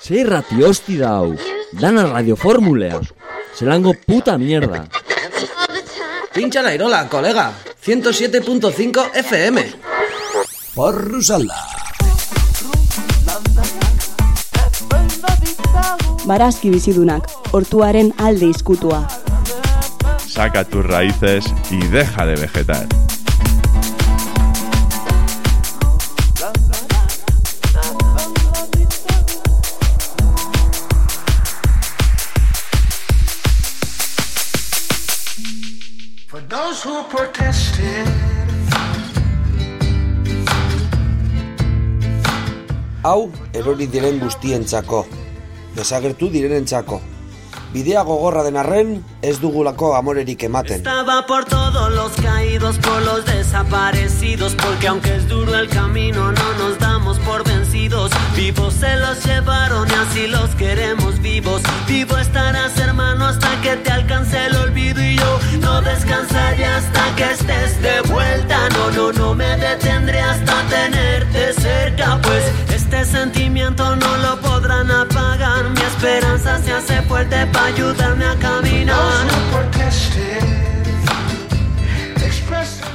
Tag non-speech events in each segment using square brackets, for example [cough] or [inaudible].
Ze irrati hosti da hau, dana radioformulea, zelango puta mierda. Pincha la irola, colega. 107.5 FM. Porru salda. Barazki bizidunak, hortuaren alde izkutua. Saca tus raíces y deja de vegetar. Protested, Hau, erori diren guztientzako. Desagertu direnentzako. Bidea gogorra den arren, ez dugulako amorerik ematen. Estaba por todos los caídos, por los desaparecidos, porque aunque es duro el camino, no nos damos por vencidos. Vivos se los llevaron y así los queremos vivos. Vivo estarás, hermano, hasta que te alcance el olvido y yo no descansaré hasta que estés de vuelta. No, no, no me detendré hasta tenerte cerca, pues este sentimiento no lo podrán apagar. Mi esperanza se hace fuerte para ayudarme a caminar.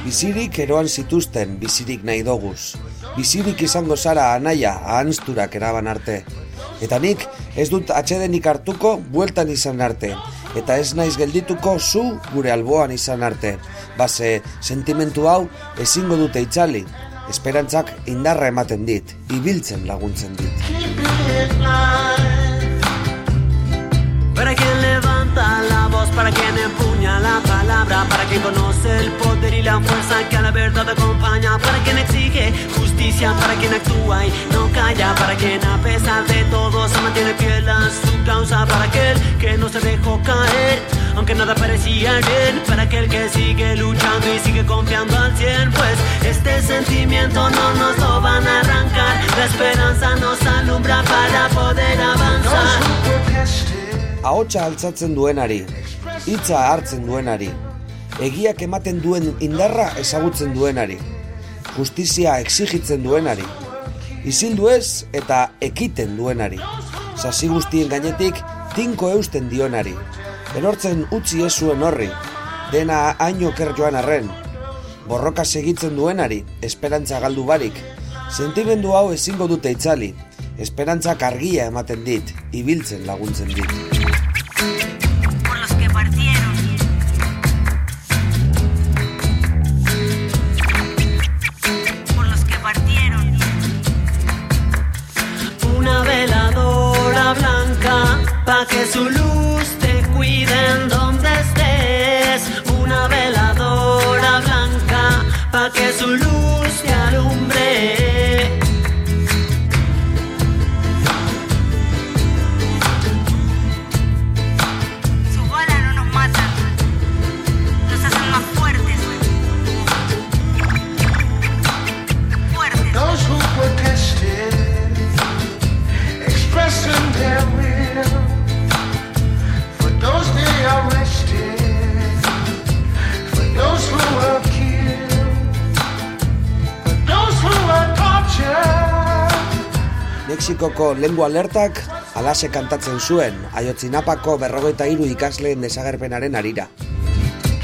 Bizirik eroan zituzten, bizirik nahi doguz. Bizirik izango zara anaia, ahanzturak eraban arte. Eta nik ez dut atxedenik hartuko bueltan izan arte. Eta ez naiz geldituko zu gure alboan izan arte. Base, sentimentu hau ezingo dute itzali. Esperantzak indarra ematen dit, ibiltzen laguntzen dit. Para quien levanta la voz, para quien empuña la palabra, para quien conoce el poder y la fuerza que a la verdad acompaña, para quien exige justicia, para quien actúa y no calla, para quien a pesar de todo se mantiene fiel a su causa, para aquel que no se dejó caer, aunque nada parecía bien, para aquel que sigue luchando y sigue confiando al cien, pues este sentimiento no nos lo van a arrancar, la esperanza nos alumbra para poder avanzar. Ahotsa altzatzen duenari, hitza hartzen duenari, egiak ematen duen indarra ezagutzen duenari, justizia exigitzen duenari, isildu ez eta ekiten duenari, sasi guztien gainetik tinko eusten dionari, erortzen utzi ez zuen horri, dena haino ker joan arren, borroka segitzen duenari, esperantza galdu barik, sentimendu hau ezingo dute itzali, esperantzak argia ematen dit, ibiltzen laguntzen dit. solo. Mexikoko lengua alertak alase kantatzen zuen, aiotzinapako berrogeita hiru ikasleen desagerpenaren arira.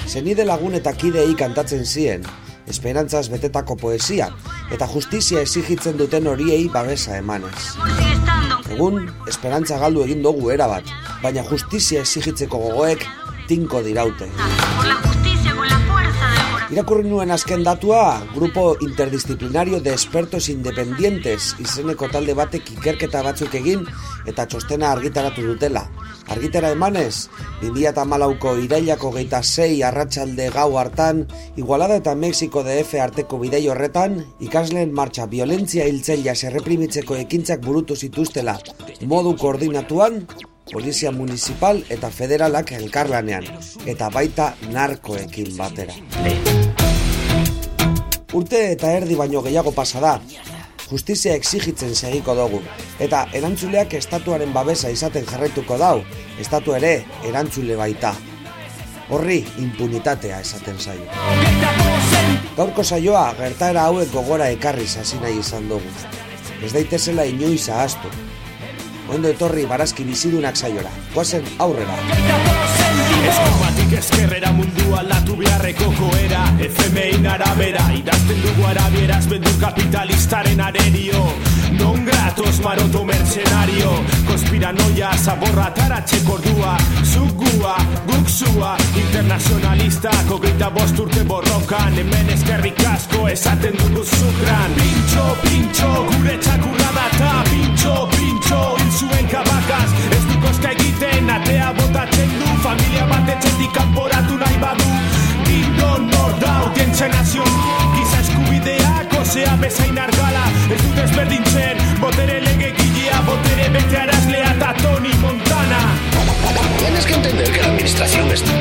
Zenide lagun eta kidei kantatzen zien, esperantzaz betetako poesia, eta justizia exigitzen duten horiei babesa emanez. Egun, esperantza galdu egin dugu erabat, baina justizia exigitzeko gogoek tinko diraute. Irakurri nuen azken datua, Grupo Interdisciplinario de Expertos Independientes izeneko talde batek ikerketa batzuk egin eta txostena argitaratu dutela. Argitara emanez, 2008ko irailako geita sei arratsalde gau hartan, Igualada eta Mexiko DF arteko bidei horretan, ikasleen martxa violentzia hiltzailea erreprimitzeko ekintzak burutu zituztela, modu koordinatuan, polizia municipal eta federalak elkarlanean, eta baita narkoekin batera. Urte eta erdi baino gehiago pasa da, justizia exigitzen segiko dugu, eta erantzuleak estatuaren babesa izaten jarraituko dau, estatu ere erantzule baita. Horri impunitatea esaten zaio. Gaurko saioa gertaera hauek gogora ekarri hasi nahi izan dugu. Ez daitezela inoiz ahaztu. Ondo etorri barazki bizidunak saiora. Goazen aurrera. Eskumatik eskerrera mundu aldatu beharreko joera. FMI arabera idazten dugu arabieraz beldur kapitalistaren arerio. Non gratos maroto mercenario. Konspiranoia zaborra taratxeko ordua Zugua, guk zua. Internazionalista kogeita bost urte borrokan. Hemen eskerrik asko esaten dugu zukran. Pintxo, pintxo, gure txakurra data. Pintxo, pintxo, hil zuen kabakaz Ez du koska egiten atea botatzen du Familia bat etxetik kanporatu nahi badu. Dindon nor da audientzia nazion Giza eskubideak osea bezain argala. Ez dut ezberdintzen botere legegilea Botere bete arazlea eta Tony Montana. Tienes que entender que la administración está,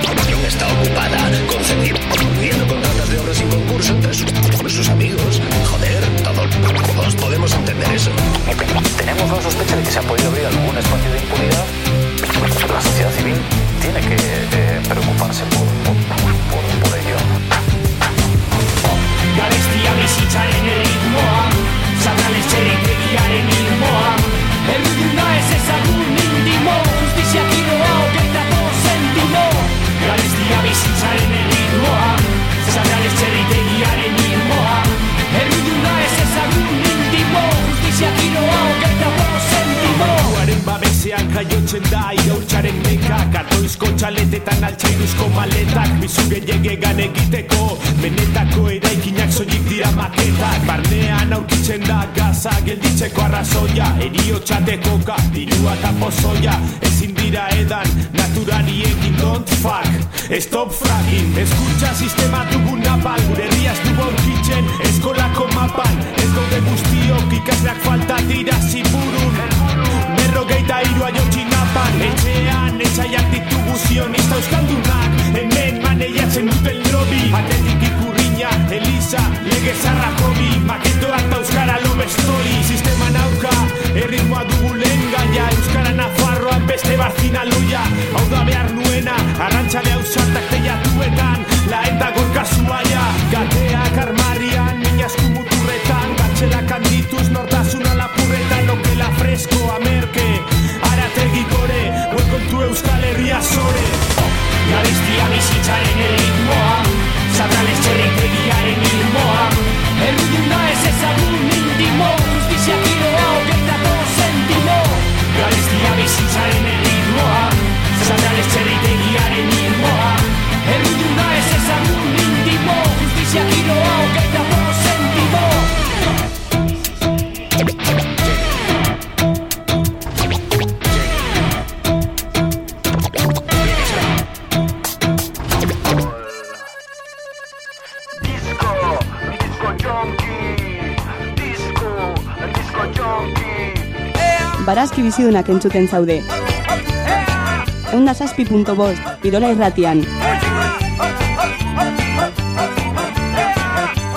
está ocupada concediendo contratos de obras sin concurso entre sus, sus amigos. Joder, todos, todos podemos entender eso. Tenemos la sospecha de que se ha podido abrir algún espacio de impunidad. La sociedad civil tiene que eh, preocuparse por, por, por, por ello. Garestia bizitzaren erritmoa Satanez txerritegiaren ilmoa Erruduna ez ezagun intimo babesean jaiotzen da irautxaren meka Katoizko txaletetan altxairuzko maletak. Bizu gehiagegan egiteko Benetako eraikinak soilik dira maketak. Barnean aurkitzen da gaza gelditzeko arrazoia. Erio txatekoka, dirua eta pozoia. Ezin dira edan naturariekin don't fuck Stop fracking, eskuntza sistema dugun napal Gure herriaz dugu aurkitzen eskolako mapan. Ez gaude guztiok ikasleak bizidunak entzuten zaude. Eunda zazpi punto bost, Irola irratian.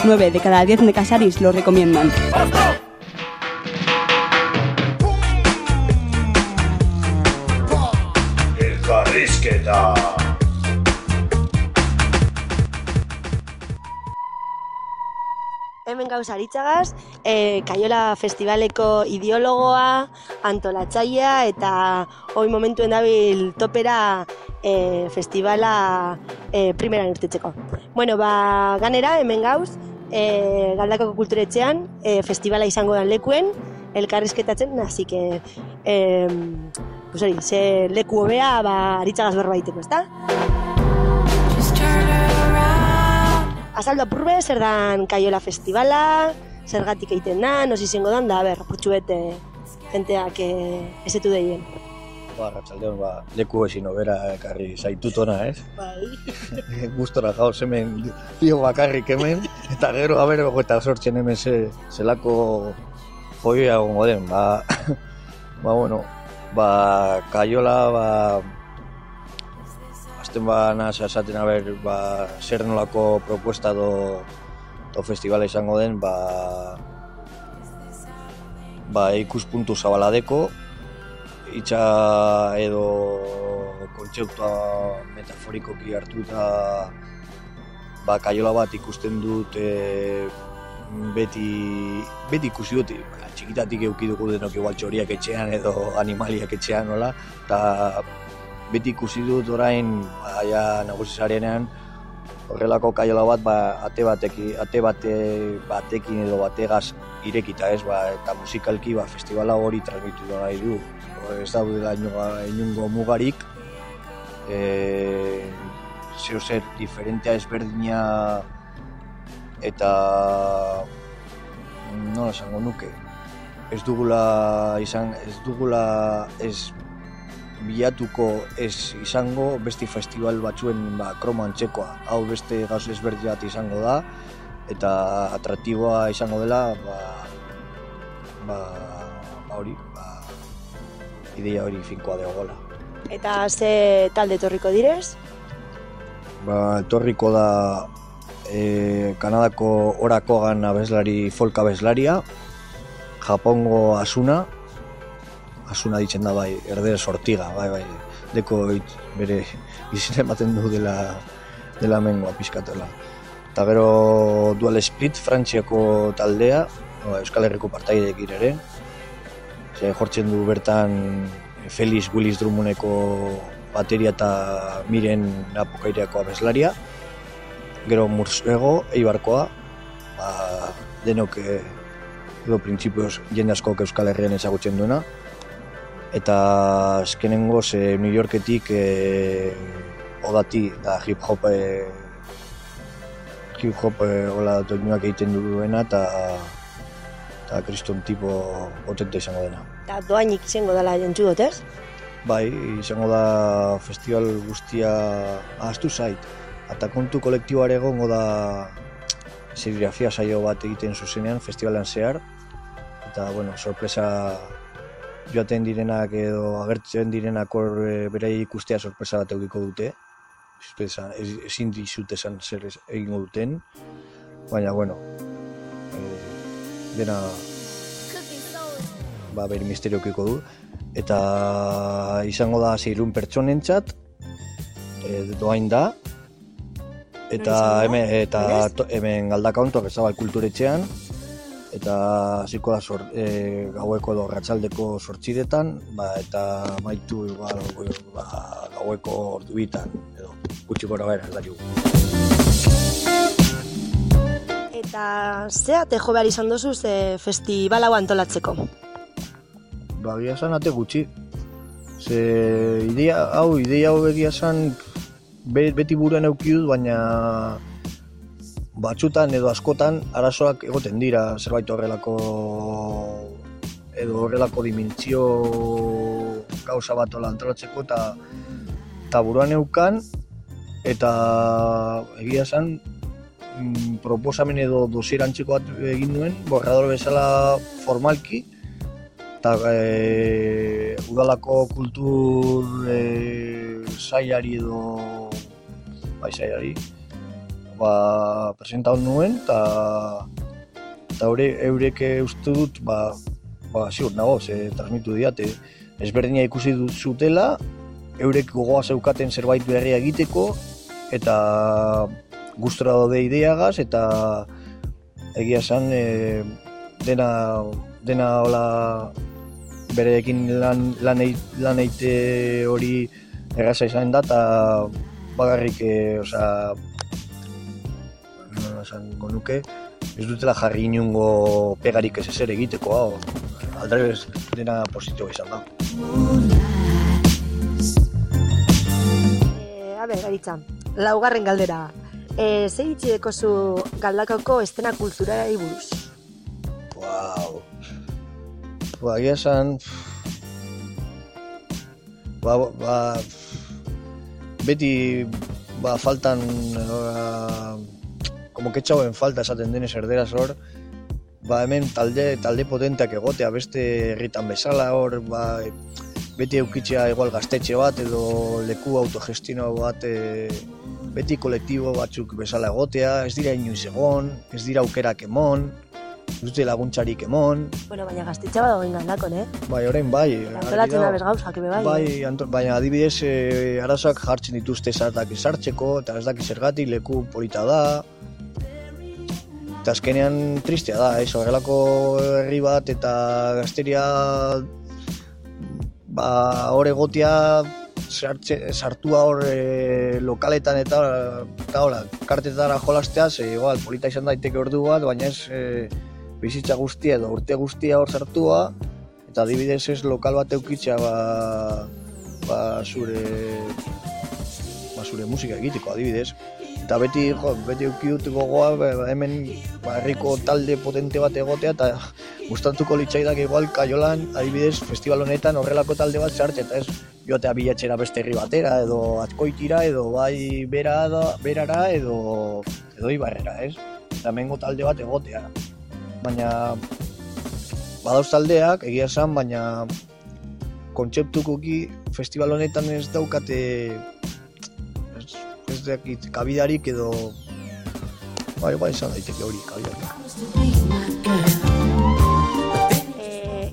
9 de cada 10 necasaris lo recomiendan. Elkarrizketa. Hemen gauz aritzagaz, e, Kaiola Festivaleko ideologoa, antolatzailea eta hoi momentuen dabil topera e, festivala e, primeran irtetzeko. Bueno, ba, ganera, hemen gauz, e, Galdakako kulturetxean, e, festivala izango dan lekuen, elkarrizketatzen, así que, e, pues hori, ze leku hobea, ba, aritzagaz berbaiteko, ezta? Azaldu apurbe, zer dan Kaiola Festivala, zergatik egiten da, nos izango dan, da, ber, apurtxu bete jenteak eh, esetu deien. Ba, Arratxaldeon, ba, leku ezin obera ekarri zaitut ona, ez? Bai. [laughs] Gustora gauz hemen, pio bakarrik hemen, eta gero, haber, eta sortzen hemen ze, zelako joia gongo den, ba, [laughs] ba, bueno, ba, kaiola, ba, azten ba, naz, esaten haber, ba, zer nolako propuesta do, do festivala izango den, ba, ba, ikuspuntu zabaladeko, itxa edo kontzeptua metaforikoki hartuta ba, kaiola bat ikusten dut e, beti, beti ikusi dut, ba, txikitatik euki dugu denok igual txoriak etxean edo animaliak etxean, nola, eta beti ikusi dut orain, ba, ja, nagusizarenean, horrelako kaiola bat, ba, ate bateki, ate bate, batekin edo bategaz irekita ez, ba, eta musikalki ba, festivala hori transmitu da nahi du. Ez daudela inungo, inungo mugarik, e, zeo zer diferentea ezberdina eta nola esango nuke? Ez dugula izan ez dugula ez bilatuko ez izango beste festival batzuen ba, kromo antzekoa hau beste gauz ezberdin bat izango da eta atraktiboa izango dela ba, ba, ba hori ba, ideia hori finkoa dagoela Eta ze talde etorriko direz? ba, etorriko da e, Kanadako orako gan abeslari folk abeslaria Japongo Asuna Asuna ditzen da bai, erdera sortiga, bai, bai, deko hitz bere [laughs] izin ematen du dela, dela mengoa pizkatela. Eta gero Dual Split Frantziako taldea, ba, Euskal Herriko partaideek ere, Ze jortzen du bertan Felix Willis Drummondeko bateria eta miren apokaireako abeslaria. Gero Mursego, Eibarkoa, ba, denok eh, edo printzipioz jende askok Euskal Herrian ezagutzen duena. Eta azkenengo ze New Yorketik e, odati da hip hop e, hip hop e, hola doinuak egiten duena eta eta kriston tipo potente izango dena. Eta doainik izango dela jentzu dut, ez? Bai, izango da festival guztia ahaztu zait. Eta kontu kolektiboare egongo da serigrafia saio bat egiten zuzenean festivalan zehar. Eta, bueno, sorpresa joaten direnak edo agertzen direnak hor e, berai ikustea sorpresa bat eukiko dute. Sorpresa, ez, ezin dizut esan zer ez- egingo duten. Baina, bueno, e, dena ba, bere misteriokiko du. Eta izango da zeirun pertsonentzat, e, doain da, eta hemen, eta to, hemen galdakaunto bezabal kulturetxean, eta hasiko da sor, e, gaueko edo ratzaldeko sortxiretan, ba, eta maitu igual, ba, gaueko orduitan, edo gutxi gora bera, ez dakigu. Eta ze ate jo behar izan duzu ze festival hau antolatzeko? Ba, egia esan ate gutxi. Ze idea hau, idea hau egia esan be, beti buruan euki dut, baina batzutan edo askotan arazoak egoten dira zerbait horrelako edo horrelako dimentsio gauza bat hola antolatzeko eta eta buruan eukan eta egia esan mm, proposamen edo dosier antzeko bat egin duen borrador bezala formalki eta e, udalako kultur e, sailari edo bai sailari ba, presentau nuen eta eta eure, eurek uste dut ba, ba ziur nago, ze transmitu diate. Ezberdina ikusi dut zutela eurek gogoa zeukaten zerbait berria egiteko eta gustora daude ideagaz eta egia esan e, dena dena hola berekin lan, lan, eit- lan eite hori erraza izan da eta bagarrik e, nola esango nuke ez dutela jarri inungo pegarik ez ezer egiteko hau aldrebez dena positibo izan da E, a ber, garitza, laugarren galdera. E, ze itxi dekozu galdakako estena kulturari buruz? Wow. Ba, esan... Ba, ba, beti ba, faltan... Uh, como que etxauen falta esaten denez erderaz hor, ba, hemen talde, talde potenteak egotea beste herritan bezala hor, ba, beti eukitzea igual gaztetxe bat edo leku autogestio bat e, beti kolektibo batzuk bezala egotea, ez dira inoiz egon, ez dira aukerak emon, ez dute laguntzarik emon, Bueno, baina gaztetxa badago ingaldakon, eh? bai, orain bai. Antolatzen da bez gauzak, ebe bai. Bai, anto, baina adibidez e, arazoak jartzen dituzte zartak sartzeko, eta ez daki zergatik leku polita da. Eta azkenean tristea da, ez, horrelako herri bat eta gazteria ba, hor egotia sartze, sartua hor e, lokaletan eta eta hola, kartetara jolastea, ze igual, polita izan daiteke ordu bat, baina ez e, bizitza guztia edo urte guztia hor sartua, eta adibidez ez lokal bat eukitzea ba, ba zure ba zure musika egiteko adibidez eta beti jo, beti euki dut gogoa ba, hemen ba, herriko talde potente bat egotea eta gustatuko litzaidak igual kaiolan adibidez festival honetan horrelako talde bat sartzea eta ez joatea bilatzera beste herri batera edo azkoitira edo bai bera da, berara edo edo ibarrera ez? Eta hemengo talde bat egotea. Baina badauz taldeak, egia esan, baina kontzeptukoki festival honetan ez daukate ez, dakit, kabidarik edo bai, bai, izan daiteke hori, kabidarik. E,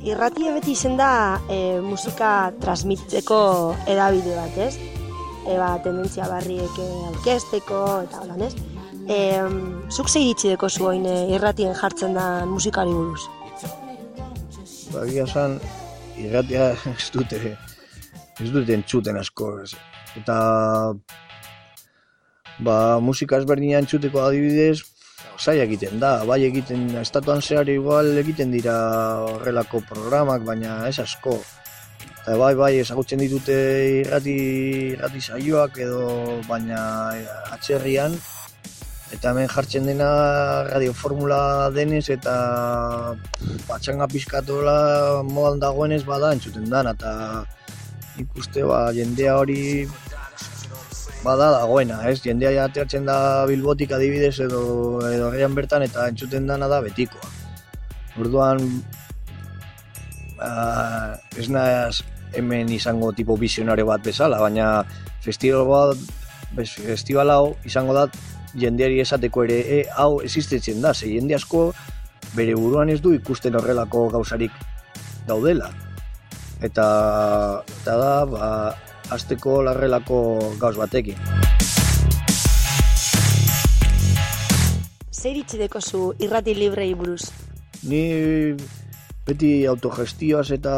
irratia beti izen da e, musika transmititzeko edabide bat, ez? E, ba, tendentzia barriek e, aurkezteko eta holan, ez? E, zuk ze iritsi deko zuen e, irratien jartzen da musikari buruz? Ba, egia esan, irratia [laughs] ez dute, ez dute entzuten asko, ez. Eta, ba, musika ezberdina entzuteko adibidez, zaila egiten da, bai egiten, estatuan zehar igual egiten dira horrelako programak, baina ez asko. Eta bai, bai, ezagutzen ditute irrati, irrati saioak edo, baina atzerrian, eta hemen jartzen dena radioformula denez eta patxanga pizkatola modan dagoenez bada entzuten dana eta ikuste ba, jendea hori bada dagoena, ez? Jendea ja ateratzen da Bilbotik adibidez edo edo herrian bertan eta entzuten dana da betikoa. Orduan ba, ez naiz hemen izango tipo visionario bat bezala, baina festival bat festival hau izango da jendeari esateko ere e, hau existitzen da, ze jende asko bere buruan ez du ikusten horrelako gauzarik daudela. Eta, eta da, ba, azteko larrelako gauz batekin. Ze iritsi deko zu irrati librei buruz? Ni beti autogestioaz eta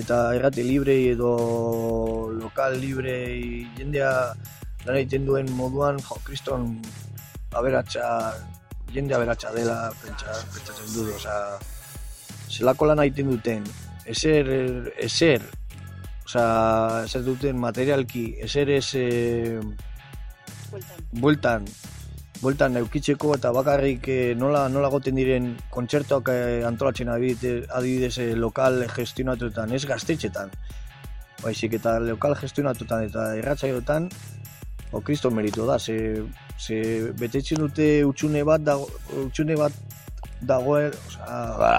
eta errati librei edo lokal librei jendea lan egiten duen moduan, jo, kriston aberatsa, jende aberatsa dela pentsa, pentsatzen dut, osea, zelako lan egiten duten, ezer, ezer, osea, ezer duten materialki, ezer ez, eh, bueltan, bueltan eukitzeko eta bakarrik eh, nola, nola goten diren kontzertuak eh, antolatzen adibidez, eh, lokal gestionatuetan, ez gaztetxetan. Baizik eta lokal gestionatuetan eta irratsaioetan, o kriston meritu da, ze, ze betetzen dute utxune bat, dago, utxune bat dagoen, osea, ba,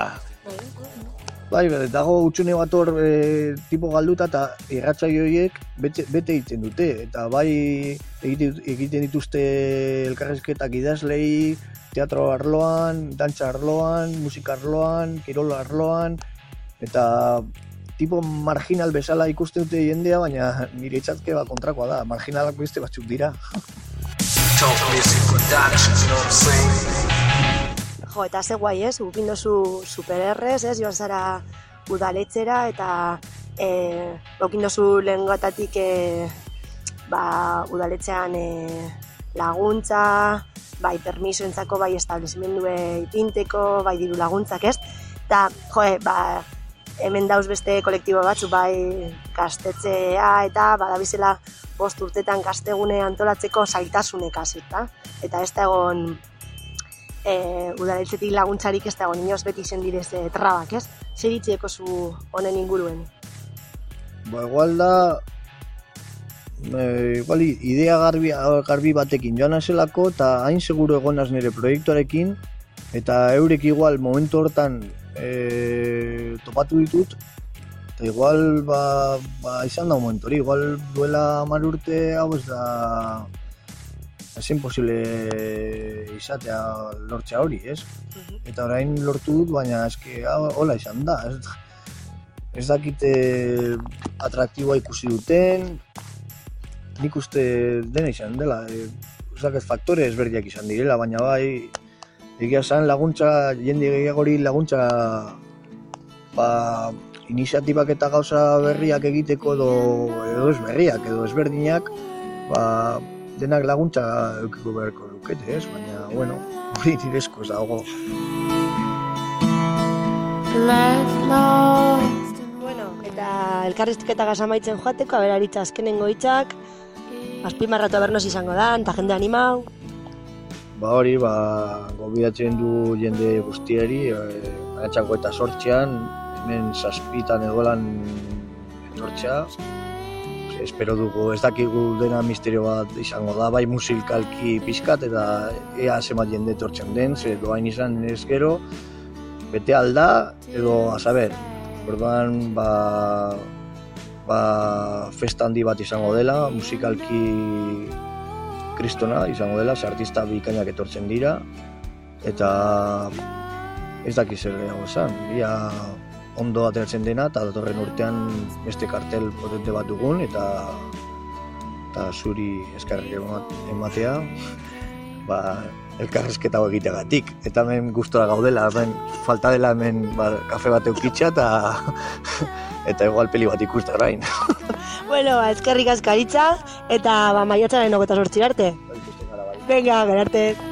Bai, bai, dago utxune bat hor e, tipo galduta eta irratsaio horiek bete, bete egiten dute. Eta bai egite- egiten dituzte elkarrezketak idazlei, teatro arloan, dantza arloan, musika arloan, kirol arloan, eta tipo marginal bezala ikusten dute jendea, baina nire itzatke ba kontrakoa da, marginalak beste batzuk dira. Jo, eta ze guai, ez? Gukin dozu supererrez, ez? Joan zara udaletxera eta e, gukin dozu lehen gatatik e, ba, udaletxean e, laguntza, bai permisoentzako, bai establezimendue ipinteko, bai diru laguntzak, ez? Eta, jo, e, ba, hemen dauz beste kolektibo batzu, bai gaztetzea eta badabizela bost urtetan gaztegune antolatzeko zailtasunek ezta? Eta ez da egon e, udaletxetik laguntzarik ez dago inoz beti zen direz e, trabak, ez? Zer itxieko zu honen inguruen? Ba, igual da, e, igual idea garbi, garbi batekin joan nazelako eta hain seguro egonaz nire proiektuarekin eta eurek igual momentu hortan e, topatu ditut eta igual ba, ba izan da momentu hori, igual duela hamar urte hau ez da ezin posible izatea lortzea hori, ez? Eta orain lortu dut, baina eske hau hola izan da, ez? Ez dakite atraktiboa ikusi duten, nik uste dena izan dela, e, ez faktore ezberdiak izan direla, baina bai, egia esan laguntza, jende gehiagori laguntza, ba, iniziatibak eta gauza berriak egiteko edo, edo ez berriak, edo ezberdinak, ba, denak laguntza eukiko beharko lukete, ez? Baina, bueno, hori direzko ez dago. Bueno, eta elkarrizketa amaitzen joateko, aberaritza azkenengo hitzak, azpimarratu abernos izango da, eta jende animau. Ba hori, ba, gobiatzen du jende guztieri, e, maiatzako eta sortzean, hemen zazpitan egolan etortzea. Espero dugu, ez dakigu dena misterio bat izango da, bai musikalki pizkat eta ea zemat jende etortzen den, ze doain izan ez gero, bete alda, edo, a saber, orduan, ba, ba, festa handi bat izango dela, musikalki kristona izango dela, ze artista bikainak etortzen dira, eta ez daki zer gehiago esan, ia ondo ateratzen dena, eta datorren urtean beste kartel potente bat dugun, eta eta zuri eskarrik emat- ematea, ba, elkarrezketa egiteagatik. Eta hemen gustora gaudela, hemen falta dela hemen ba, kafe bat eukitxa eta [laughs] eta igual peli bat ikusta orain. [laughs] Bueno, ba, eskerrik askaritza, eta ba, maiatzaren hogeta sortzi arte. Venga, gara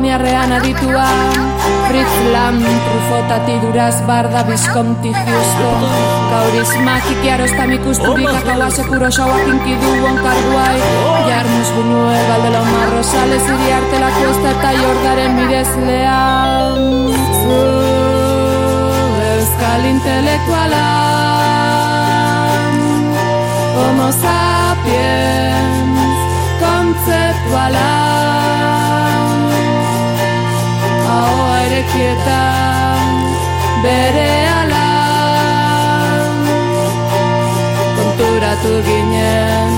japoniarrean aditua. Fritz Lam, Trufotati duraz barda Visconti Houston Kaurismak ikiarostam ikusturik Akaua sekuro xauak inkidu onkarguai Jarmus Buñuel, Valdelomar Rosales Iri artela kuesta eta jordaren mirezlea Zu, Euskal intelektuala Homo sapiens kontzeptuala Ahoa erekietan bere ala. Konturatu ginen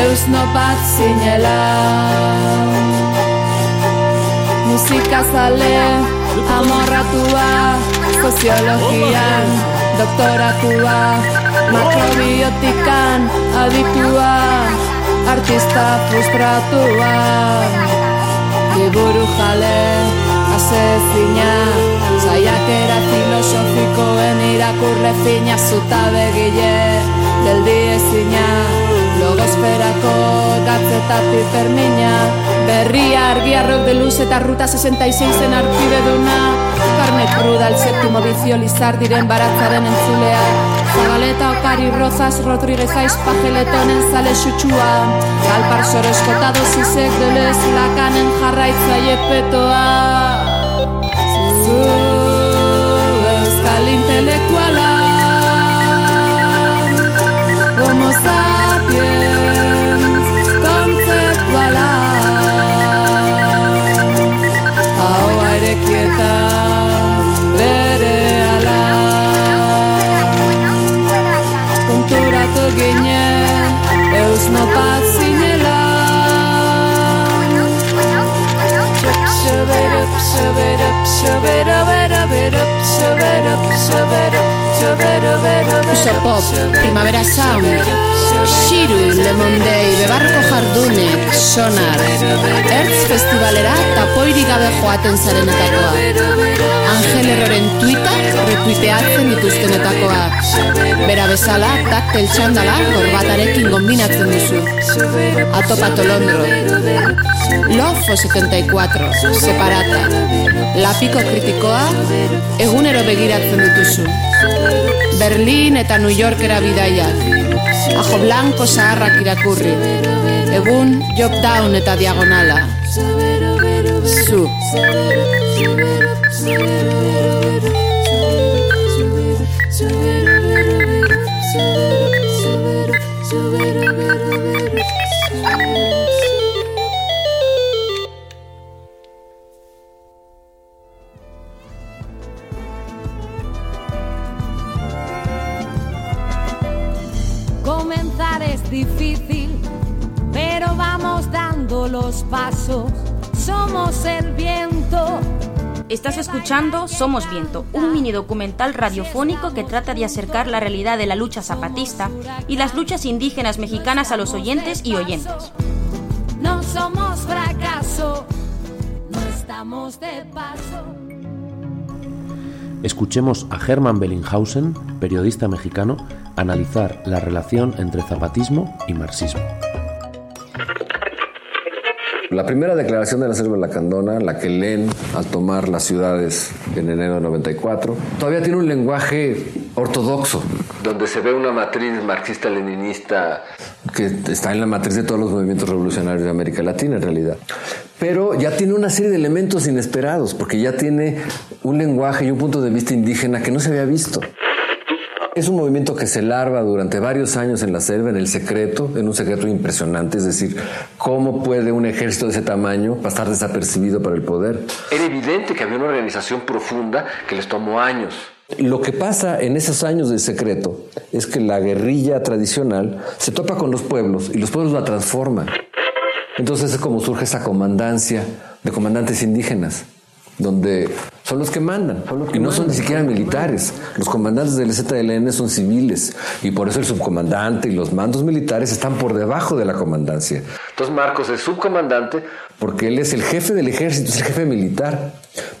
eusno bat zinela. Musikazale amorratua Soziologian doktoratua Makrobiotikan aditua Artista frustratua. Liburu jale asezina Zaiakera filosofikoen irakurle fina Zuta begile geldi ezina Logosferako gatzetatik termina Berria argiarrok de luz eta ruta 66 zen arpide duna Carne cruda, el séptimo vicio, Lizardiren baratzaren entzulea. Zabaleta Okari Rozas Rodríguez Aiz Pajeletonen zale xutsua Galpar Soreskota dozizek delez lakanen jarraitzaile petoa Zu euskal intelektuala shove it up, shove it up, shove it up, shove it up, shove it up. Shaberup, Usopop, Primavera Sound, Shiru, Lemon Day, Bebarroko Jardunek, Sonar, Ertz Festivalera tapoirik gabe joaten zarenetakoa. Angel Erroren tuita retuiteatzen dituztenetakoa. Bera bezala, taktel txandala korbatarekin kombinatzen duzu. Atopato Londro. Lofo 74, separata. Lapiko kritikoa, egunero begiratzen dituzu. Berlin eta New Yorkera bidaiak. Ajo Blanco zaharrak irakurri. Egun Job Down eta Diagonala. Zu. Somos el viento. Estás escuchando Somos Viento, un mini documental radiofónico que trata de acercar la realidad de la lucha zapatista y las luchas indígenas mexicanas a los oyentes y oyentes. No somos fracaso, no estamos de paso. Escuchemos a Hermann Bellinghausen, periodista mexicano, analizar la relación entre zapatismo y marxismo. La primera declaración de la selva lacandona, la que leen al tomar las ciudades en enero de 94, todavía tiene un lenguaje ortodoxo, donde se ve una matriz marxista-leninista que está en la matriz de todos los movimientos revolucionarios de América Latina en realidad. Pero ya tiene una serie de elementos inesperados, porque ya tiene un lenguaje y un punto de vista indígena que no se había visto. Es un movimiento que se larva durante varios años en la selva, en el secreto, en un secreto impresionante, es decir, cómo puede un ejército de ese tamaño pasar desapercibido para el poder. Era evidente que había una organización profunda que les tomó años. Lo que pasa en esos años de secreto es que la guerrilla tradicional se topa con los pueblos y los pueblos la transforman. Entonces es como surge esa comandancia de comandantes indígenas, donde son los que mandan y no son ni siquiera militares. Los comandantes del ZLN son civiles y por eso el subcomandante y los mandos militares están por debajo de la comandancia. Entonces Marcos es subcomandante porque él es el jefe del ejército, es el jefe militar,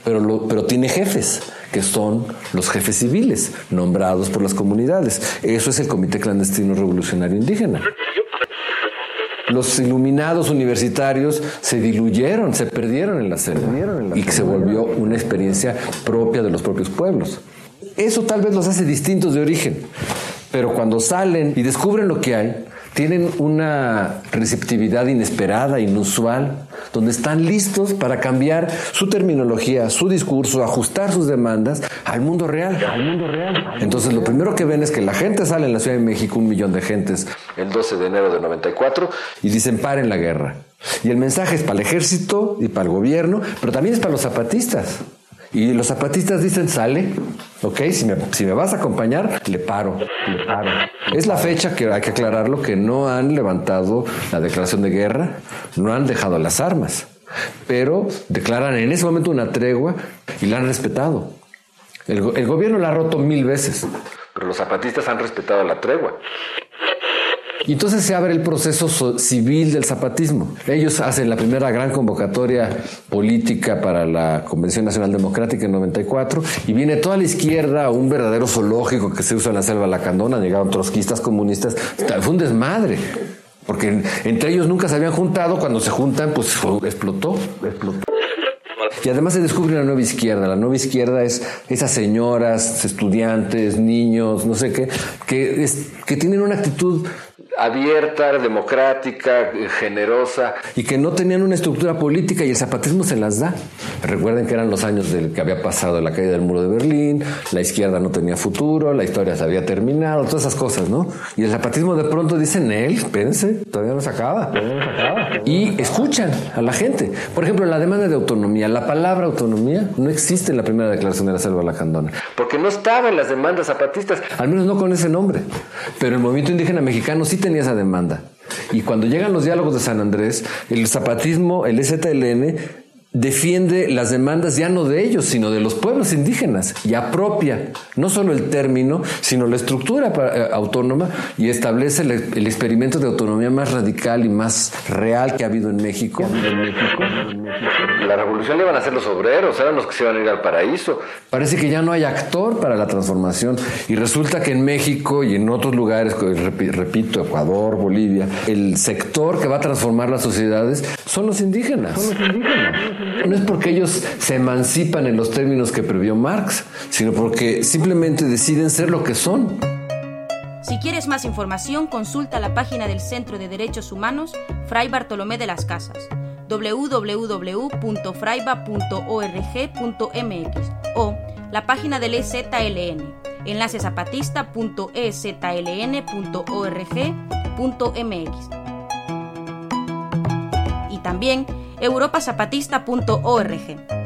pero, lo- pero tiene jefes que son los jefes civiles nombrados por las comunidades. Eso es el Comité Clandestino Revolucionario Indígena. Los iluminados universitarios se diluyeron, se perdieron en la selva y que se volvió una experiencia propia de los propios pueblos. Eso tal vez los hace distintos de origen, pero cuando salen y descubren lo que hay, tienen una receptividad inesperada, inusual, donde están listos para cambiar su terminología, su discurso, ajustar sus demandas al mundo real. Entonces lo primero que ven es que la gente sale en la Ciudad de México, un millón de gentes, el 12 de enero de 94, y dicen paren la guerra. Y el mensaje es para el ejército y para el gobierno, pero también es para los zapatistas. Y los zapatistas dicen, sale, ok, si me, vas a acompañar, le paro, le paro. Es la fecha que hay que aclararlo, que no han levantado la declaración de guerra, no han dejado las armas, pero declaran en ese momento una tregua y la han respetado. El gobierno la ha roto mil veces, pero los zapatistas han respetado la tregua. Y entonces se abre el proceso so- civil del zapatismo. Ellos hacen la primera gran convocatoria política para la Convención Nacional Democrática en 94 y viene toda la izquierda, un verdadero zoológico que se usa en la selva lacandona, llegaron trotskistas comunistas, fue un desmadre. Porque en- entre ellos nunca se habían juntado, cuando se juntan, pues explotó, explotó. Y además se descubre una nueva izquierda. La nueva izquierda es esas señoras, estudiantes, niños, no sé qué, que, es- que tienen una actitud abierta, democrática, generosa y que no tenían una estructura política y el zapatismo se las da. Recuerden que eran los años del que había pasado la caída del muro de Berlín, la izquierda no tenía futuro, la historia se había terminado, todas esas cosas, ¿no? Y el zapatismo de pronto dicen, él, espérense, todavía no se acaba. Y escuchan a la gente. Por ejemplo, la demanda de autonomía, la palabra autonomía no existe en la primera declaración de la selva lacandona. Porque no estaba en las demandas zapatistas, al menos no con ese nombre. Pero el movimiento indígena mexicano sí tenía esa demanda. Y cuando llegan los diálogos de San Andrés, el zapatismo, el ZLN, defiende las demandas ya no de ellos, sino de los pueblos indígenas y apropia no solo el término, sino la estructura eh, autónoma y establece el, el experimento de autonomía más radical y más real que ha habido en México. La revolución le iban a hacer los obreros, eran los que se iban a ir al paraíso. Parece que ya no hay actor para la transformación y resulta que en México y en otros lugares, repito, Ecuador, Bolivia, el sector que va a transformar las sociedades son los indígenas. No es porque ellos se emancipan en los términos que previó Marx, sino porque simplemente deciden ser lo que son. Si quieres más información, consulta la página del Centro de Derechos Humanos Fray Bartolomé de las Casas www.fraiba.org.mx o la página del EZLN enlacezapatista.ezln.org.mx y también europazapatista.org.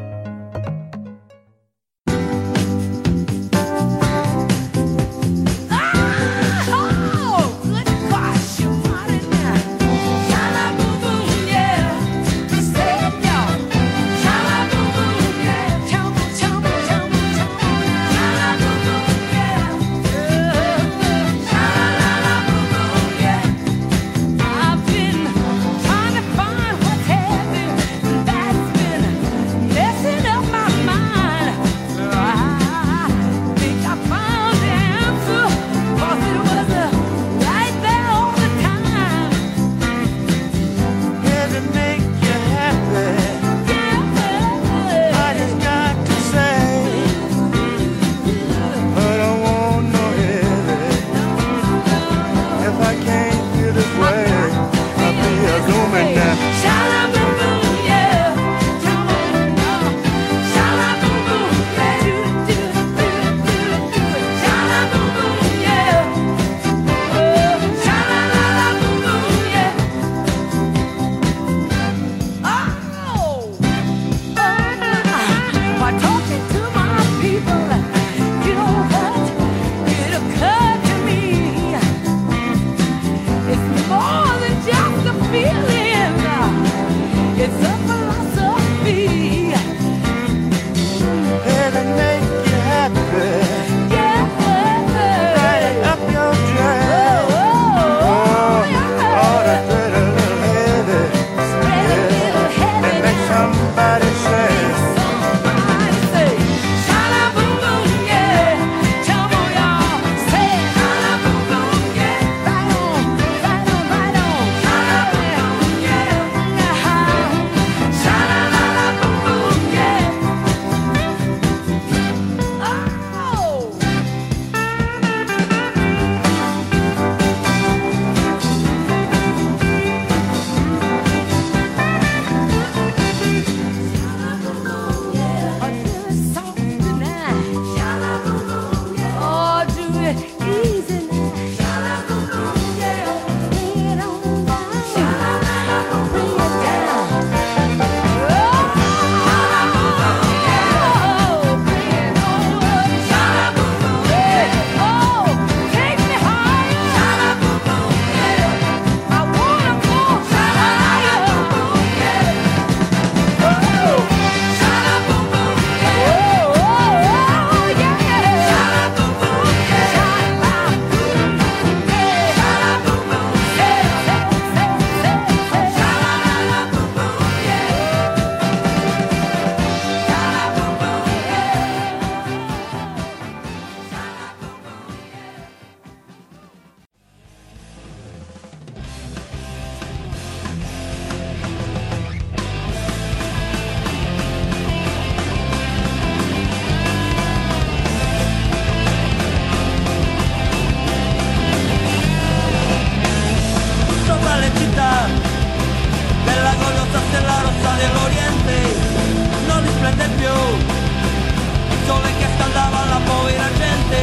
Sole che scaldava la povera gente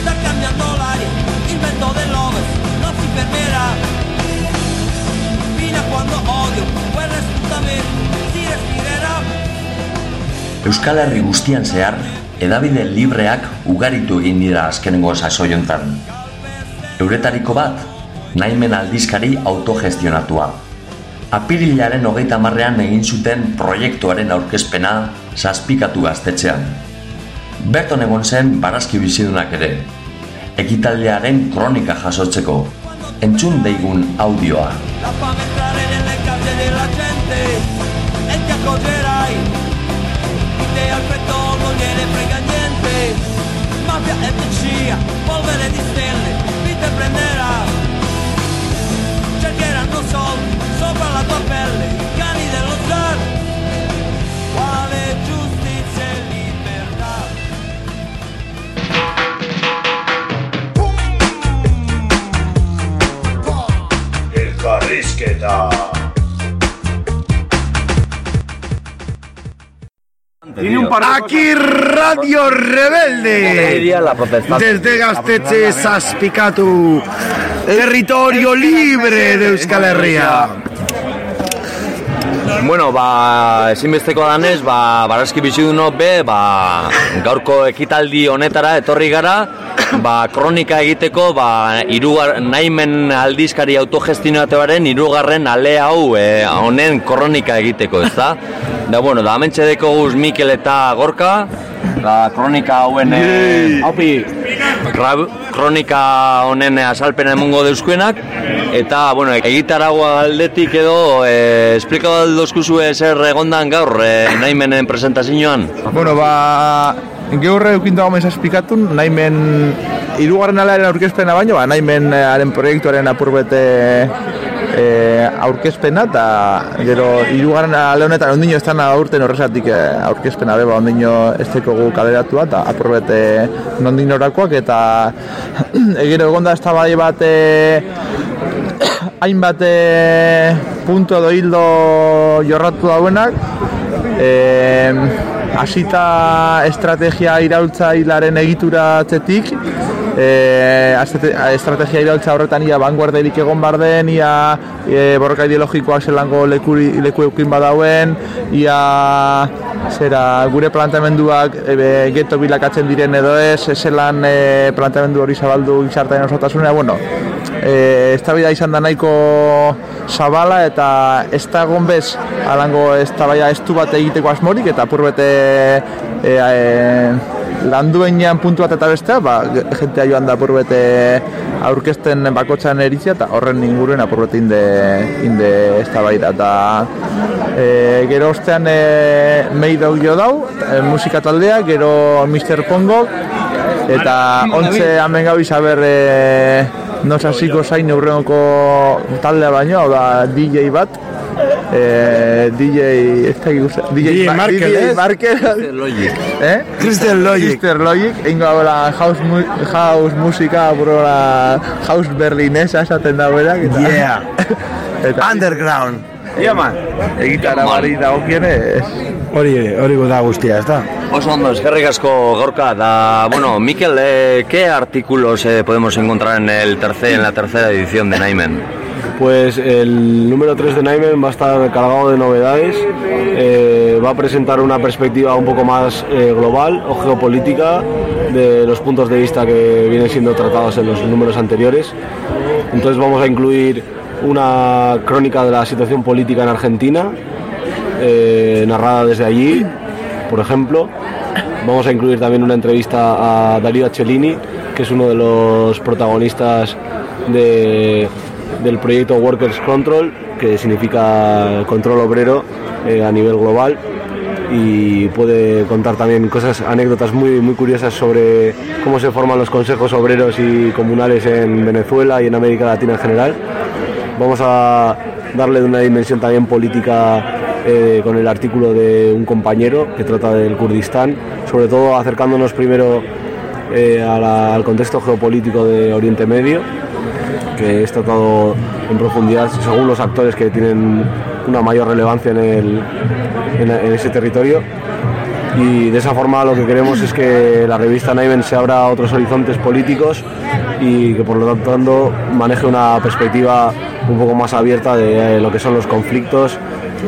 sta cambiando l'aria, il vento dell'ovest non si fermerà. Fino a quando odio, e sfruttamento si respirerà. Euskal Herri guztian zehar, edabide libreak ugaritu egin dira azkenengo sasoiontan. Euretariko bat, naimen aldizkari autogestionatua. Apirilaren hogeita marrean egin zuten proiektuaren aurkezpena zazpikatu gaztetxean. Berton egon zen barazki bizidunak ere. Ekitaldearen kronika jasotzeko. Entzun deigun audioa. Cercheranno soldi sopra la tua pelle, cani dello zar. Elkarrizketa. Aquí Radio Rebelde. Desde Gaztetxe Zazpikatu. Territorio libre de Euskal Herria. Bueno, ba, ezinbesteko danez, ba, barazki bizidunok be, ba, gaurko ekitaldi honetara etorri gara, ba, kronika egiteko, ba, irugar, naimen aldizkari autogestionatuaren irugarren ale hau e, honen kronika egiteko, ez da? Da, bueno, da, amentxe deko guz Mikel eta Gorka, da, kronika hauen, e, haupi, kronika honen azalpena emungo deuskuenak, eta, bueno, egitaragua aldetik edo, e, esplika aldozkuzue zer egondan gaur, e, naimenen presentazioan? Bueno, ba, gaur eukintu gomez esplikatu, naimen irugarren alaren aurkezpena baino, ba, naimen eh, haren proiektuaren apurbete e, aurkezpena, eta gero irugarren ale honetan ondino estan aurten horrezatik e, aurkezpena beba ondino ez gu kaleratua, eta apurbete nondin orakoak, eta [clears throat] e, gero egonda ez bai bat [clears throat] hainbat puntu edo hildo jorratu dauenak, e, hasita estrategia iraultzailaren egituratzetik, e, estrategia iraultza horretan ia vanguarderik egon barden, ia e, borroka ideologikoak zelango leku eukin badauen, ia zera gure planteamenduak e, geto bilakatzen diren edo ez, zelan e, planteamendu hori zabaldu gizartaren osotasunera, bueno, e, eztabaida izan da nahiko zabala eta ez da egon bez alango eztabaida estu bat egiteko asmorik eta apurbete e, e, landuenean puntu bat eta bestea, ba, jentea joan da apurbete aurkezten bakotxan eritzia eta horren inguruen apurbete inde, inde eztabaida eta e, gero ostean e, meidau jo dau, e, musika taldea, gero Mr. Pongo eta ontze hemen gabiz aber e, nos hasiko zain neurrenoko taldea baino, hau da DJ bat, eh, DJ, ez da gigusa, DJ, DJ Ma- Markel, DJ? Markel, Logic. [laughs] eh? Christian Logic. Christian Logic, ingo habla house, mu house musika, burora house berlinesa esaten da berak, eta... Yeah. [laughs] eta, Underground. Yeah, man. Egitara bari dagokionez. Hori, hori da guztia, ez da? Oso ondo, eskerrik asko Gorka, da, bueno, Miquel, eh, ¿qué artículos eh, podemos encontrar en, el tercer, en la tercera edición de Naimen? Pues el número 3 de Naimen va a estar cargado de novedades, eh, va a presentar una perspectiva un poco más global o geopolítica de los puntos de vista que vienen siendo tratados en los números anteriores. Entonces vamos a incluir una crónica de la situación política en Argentina, eh, narrada desde allí, por ejemplo. Vamos a incluir también una entrevista a Darío Cellini, que es uno de los protagonistas de- del proyecto Workers Control, que significa control obrero eh, a nivel global y puede contar también cosas, anécdotas muy, muy curiosas sobre cómo se forman los consejos obreros y comunales en Venezuela y en América Latina en general. Vamos a darle una dimensión también política eh, con el artículo de un compañero que trata del Kurdistán, sobre todo acercándonos primero eh, al contexto geopolítico de Oriente Medio que es tratado en profundidad según los actores que tienen una mayor relevancia en, el- en- en ese territorio. Y de esa forma lo que queremos es que la revista Naiven se abra a otros horizontes políticos y que por lo tanto maneje una perspectiva un poco más abierta de eh, lo que son los conflictos,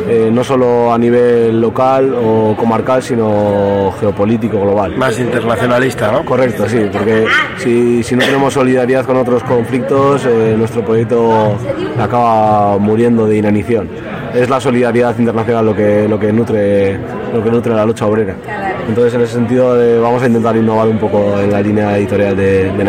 eh, no solo a nivel local o comarcal, sino geopolítico global. Más internacionalista, ¿no? Correcto, sí, porque si, si no tenemos solidaridad con otros conflictos, eh, nuestro proyecto acaba muriendo de inanición. Es la solidaridad internacional lo que, lo que, nutre, lo que nutre la lucha obrera. Entonces, en ese sentido, eh, vamos a intentar innovar un poco en la línea editorial de, de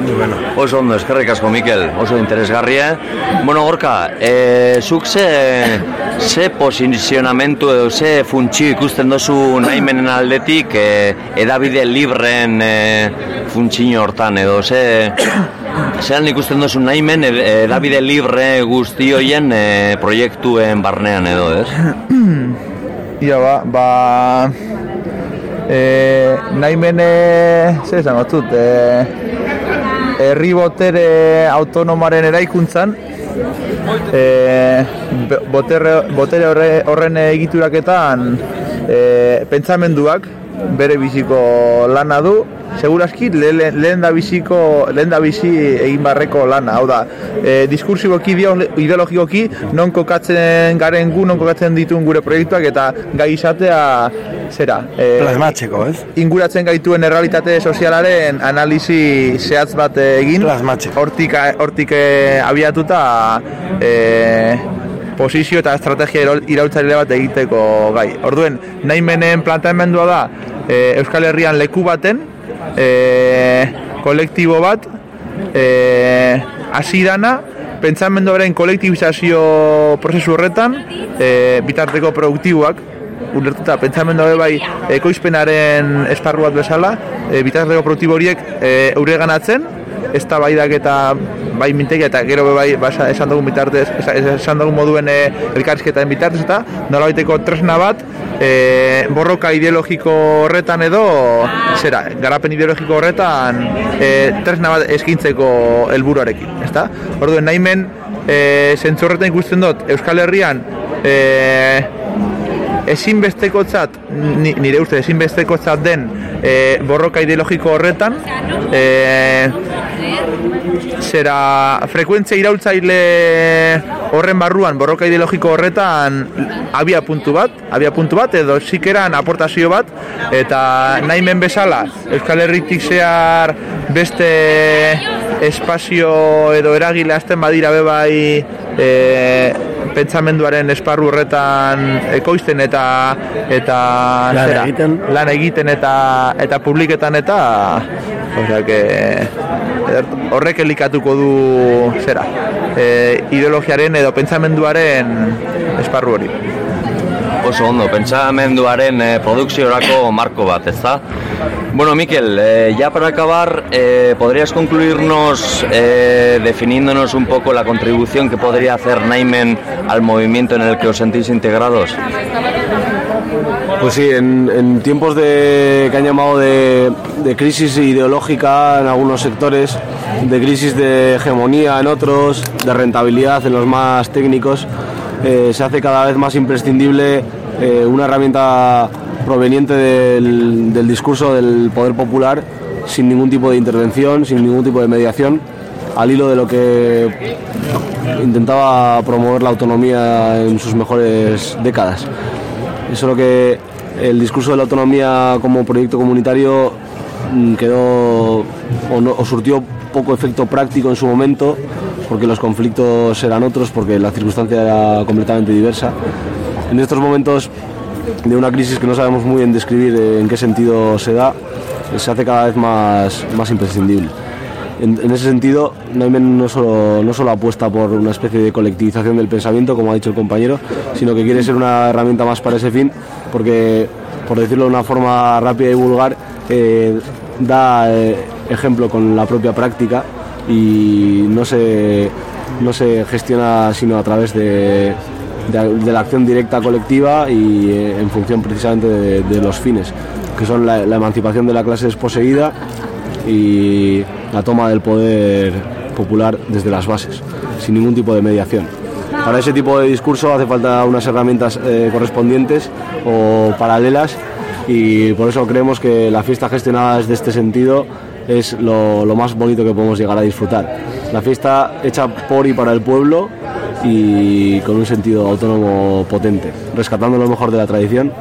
Naime. Oso ondo, eskerrik asko, Mikel, oso interesgarria. Bueno, Gorka, e, zuk ze, ze posizionamentu edo ze funtzio ikusten dozu naimenen aldetik e, edabide libreen e, funtzio hortan edo ze... [coughs] Zeran ikusten dozu naimen ed- edabide libre guzti hoien e, proiektuen barnean edo, ez? [clears throat] Ia ba, ba... E, nahi mene, ze esango dut, e, herri botere autonomaren eraikuntzan, e, botere, botere horre, horren egituraketan e, pentsamenduak bere biziko lana du, seguraski le- lehen da biziko lehen da bizi egin barreko lana, hau da, e, diskursiboki ideo- ideologikoki non kokatzen garen gu, non kokatzen dituen gure proiektuak eta gai izatea zera, e, Plasmatzeko, ez? inguratzen gaituen errealitate sozialaren analisi zehatz bat egin. Hortik, hortik eh, abiatuta eh, posizio eta estrategia iraultzaile bat egiteko gai. Orduen, nahi menen planteamendua da eh, Euskal Herrian leku baten eh, kolektibo bat eh, hasi dana pentsamenduaren kolektibizazio prozesu horretan eh, bitarteko produktiboak ulertuta pentsamendu hori bai ekoizpenaren esparru bat bezala, e, bitarteko produktibo horiek e, eureganatzen, ez da eta bai mintegi eta gero bai basa, esan dugun bitartez, esa- esan dugun moduen e, elkarrizketaren bitartez eta nolabaiteko tresna bat e, borroka ideologiko horretan edo zera, garapen ideologiko horretan e, tresna bat eskintzeko helburuarekin, ezta? Orduen nahimen e, ikusten dut Euskal Herrian e, ezinbestekotzat, ni- nire uste ezinbestekotzat den e, borroka ideologiko horretan, e, zera frekuentzia iraultzaile horren barruan, borroka ideologiko horretan abia puntu bat, abia puntu bat, edo sikeran aportazio bat, eta nahimen bezala, Euskal Herritik zehar beste espazio edo eragile azten badira bebai e, pentsamenduaren esparru horretan ekoizten eta eta Lan zera, egiten. lan egiten eta eta publiketan eta osea que horrek elikatuko du zera e, ideologiaren edo pentsamenduaren esparru hori Oso ondo, pentsamenduaren eh, produkziorako marko bat, ez da? Bueno, Miquel, eh, ya para acabar, eh, ¿podrías concluirnos eh, definiéndonos un poco la contribución que podría hacer Naimen al movimiento en el que os sentís integrados? Pues sí, en, tiempos de, que han llamado de, crisis ideológica en algunos sectores, de crisis de hegemonía en otros, de rentabilidad en los más técnicos, se hace cada vez más imprescindible una herramienta proveniente del, del discurso del poder popular sin ningún tipo de intervención, sin ningún tipo de mediación, al hilo de lo que intentaba promover la autonomía en sus mejores décadas. Es lo que el discurso de la autonomía como proyecto comunitario mm, quedó o, o surtió poco efecto práctico en su momento porque los conflictos eran otros, porque la circunstancia era completamente diversa. En estos momentos de una crisis que no sabemos muy bien describir eh, en qué sentido se da, se hace cada vez más, más imprescindible. En, ese sentido, Neumann no solo, no solo apuesta por una especie de colectivización del pensamiento, como ha dicho el compañero, sino que quiere ser una herramienta más para ese fin, porque, por decirlo de una forma rápida y vulgar, eh, da eh, ejemplo con la propia práctica y no se, no se gestiona sino a través de, de- la acción directa colectiva y eh, en función precisamente de, los fines, que son la, emancipación de la clase desposeída y la toma del poder popular desde las bases, sin ningún tipo de mediación. Para ese tipo de discurso hace falta unas herramientas eh, correspondientes o paralelas y por eso creemos que la fiesta gestionada desde este sentido es lo más bonito que podemos llegar a disfrutar. La fiesta hecha por y para el pueblo y con un sentido autónomo potente, rescatando lo mejor de la tradición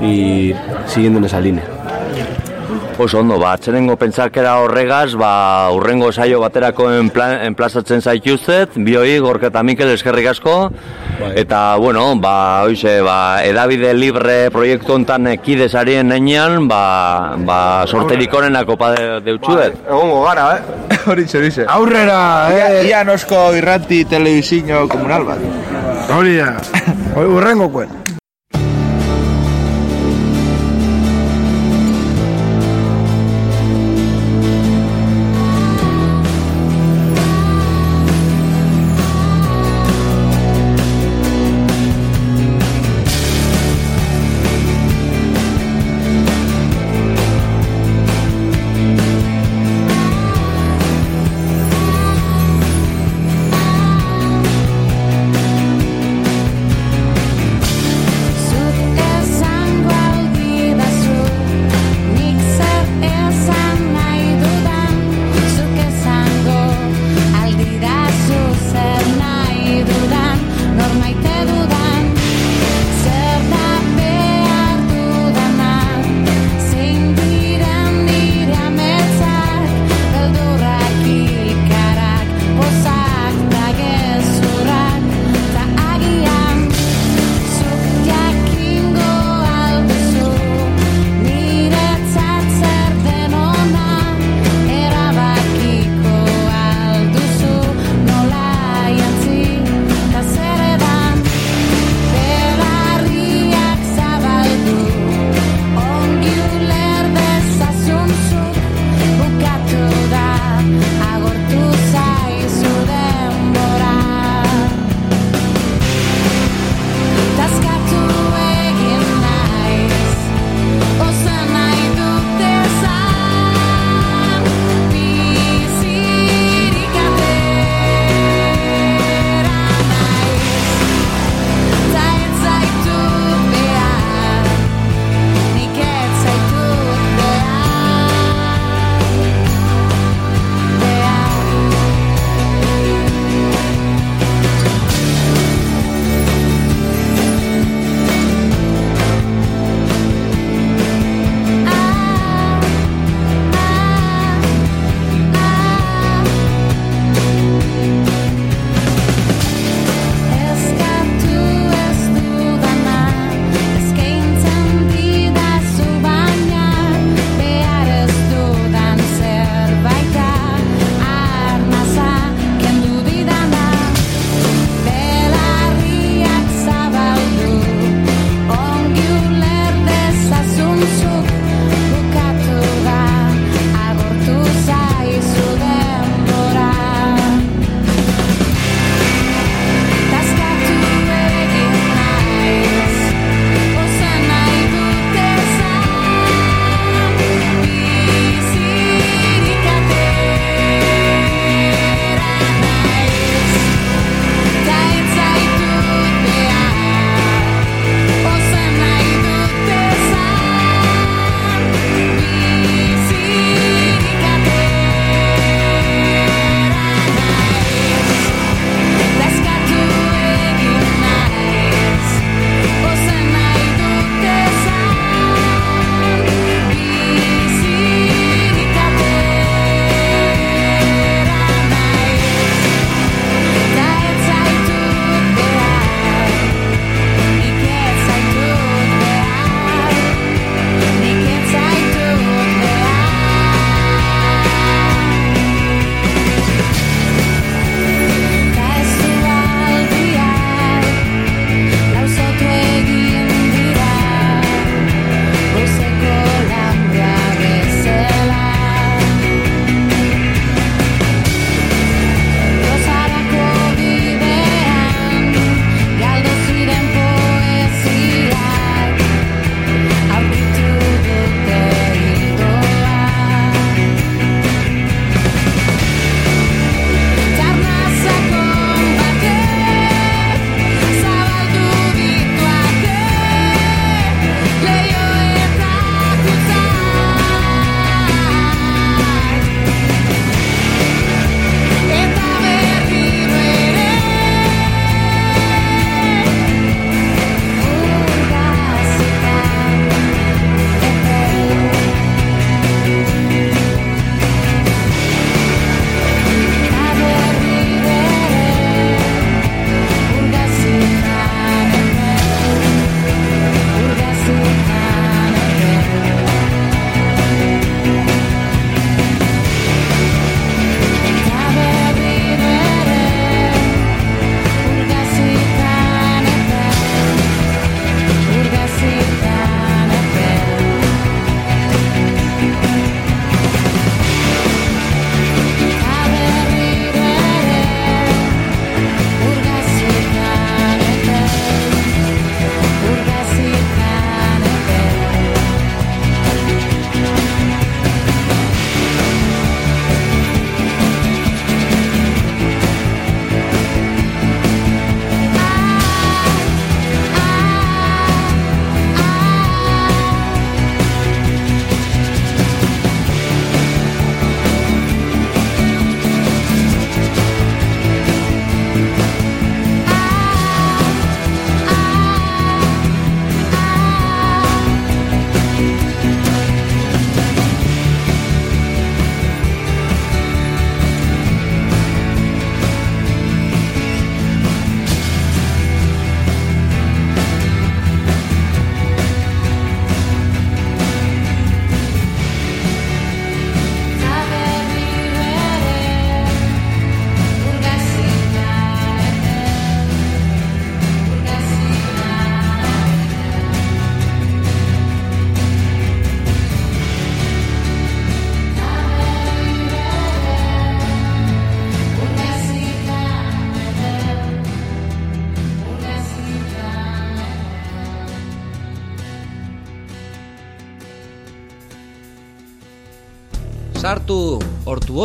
y siguiendo en esa línea. Oso ondo, ba, atxerengo pentsakera horregaz, ba, urrengo saio baterako enpla, enplazatzen zaituzet, bioi, Gorka eta Mikel eskerrik asko, eta, bueno, ba, oize, ba, edabide libre proiektu hontan ekidez arien neinean, ba, ba, sorterik onenak opa de, deutxudet. Egongo gara, eh? [laughs] Horixe, horixe. Aurrera, eh? Ia, nosko irrati telebizio komunal bat. Hori da, [laughs] urrengokoen. Sartu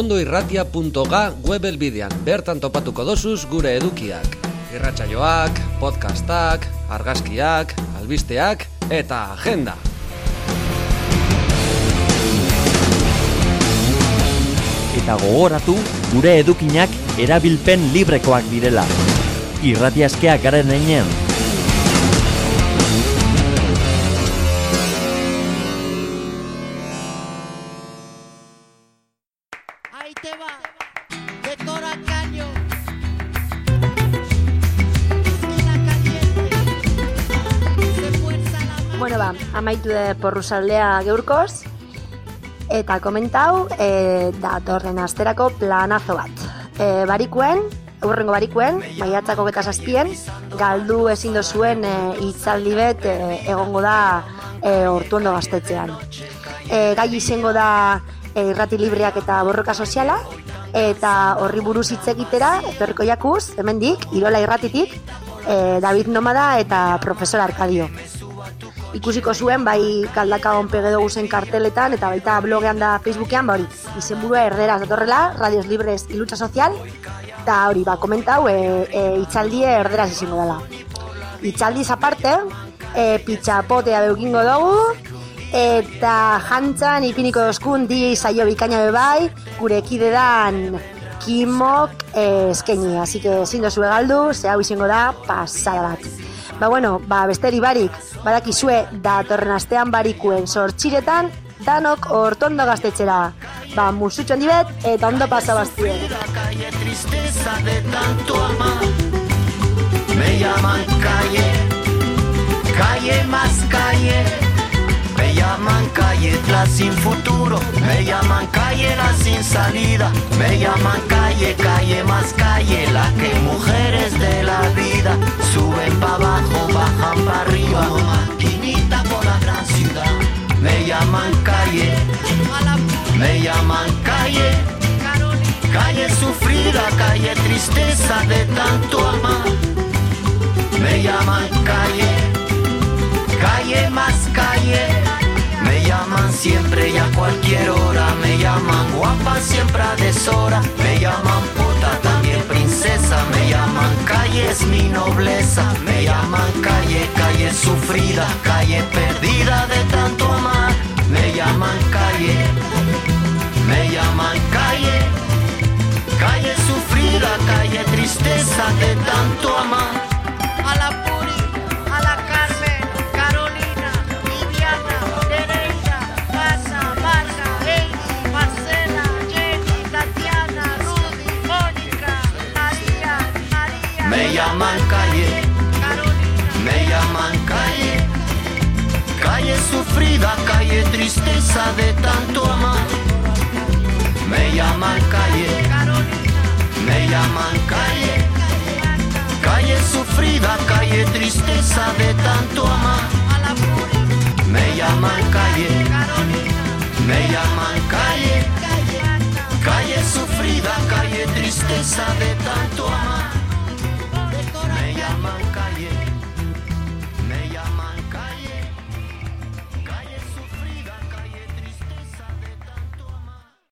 ortuondoirratia.ga web elbidean, bertan topatuko dosuz gure edukiak. Irratsaioak, podcastak, argazkiak, albisteak eta agenda. Eta gogoratu gure edukinak erabilpen librekoak direla. Irratiaskeak garen einen. Amaitu de porrusaldea geurkoz, eta komentau, e, datorren asterako planazo bat. E, barikuen, urrengo barikuen, maiatzako geta zazpien, galdu ezin dozuen e, hitzaldi bet e, egongo da e, ortuondo gaztetxean. E, gai izango da e, irrati libreak eta borroka soziala, eta horri buruz hitz egitera, etorriko jakuz, hemendik, Irola irratitik, e, David Nomada eta Profesor Arkadio ikusiko zuen bai kaldaka onpege dugu zen karteletan eta baita blogean da Facebookean ba hori izenburua erderaz datorrela Radios Libres y Lucha Social eta hori ba komentau e, e, itzaldie erderaz izango dela itzaldiz aparte e, pitxapotea beukingo dugu eta jantzan ipiniko dozkun di saio bikaina be bai gure ekide dan kimok e, eskaini, así que ezin dozue galdu, ze izango da pasada bat. Ba bueno, ba besteri barik, badakizue datorren astean barikuen sortxiretan danok hortondo gaztetxera. Ba, musutxo handi bet, eta ondo pasa bastien. Me llaman calle, calle más calle. Me llaman calle la sin futuro. Me llaman calle la sin salida. Me llaman calle, calle más calle. La que mujeres me llaman calle. Calle sufrida, calle tristeza de tanto amar. Me llaman calle, calle más calle. Me llaman siempre y a cualquier hora. Me llaman guapa siempre a deshora. Me llaman puta también princesa. Me llaman calle es mi nobleza. Me llaman calle, calle sufrida, calle perdida de tanto amar. Me llaman calle, me llaman calle. Calle sufrida, calle tristeza de tanto amar. A la Puri, a la Carmen, Carolina, Viviana, Teresa, Casa, Marga, Heidi, Marcela, Jenny, Tatiana, Rudy, Mónica, María, María. Me llaman calle, sufrida, calle tristeza de tanto amar. Me llaman calle, me llaman calle, calle sufrida, calle tristeza de tanto amar. Me llaman calle, me llaman calle, calle sufrida, calle tristeza de tanto amar.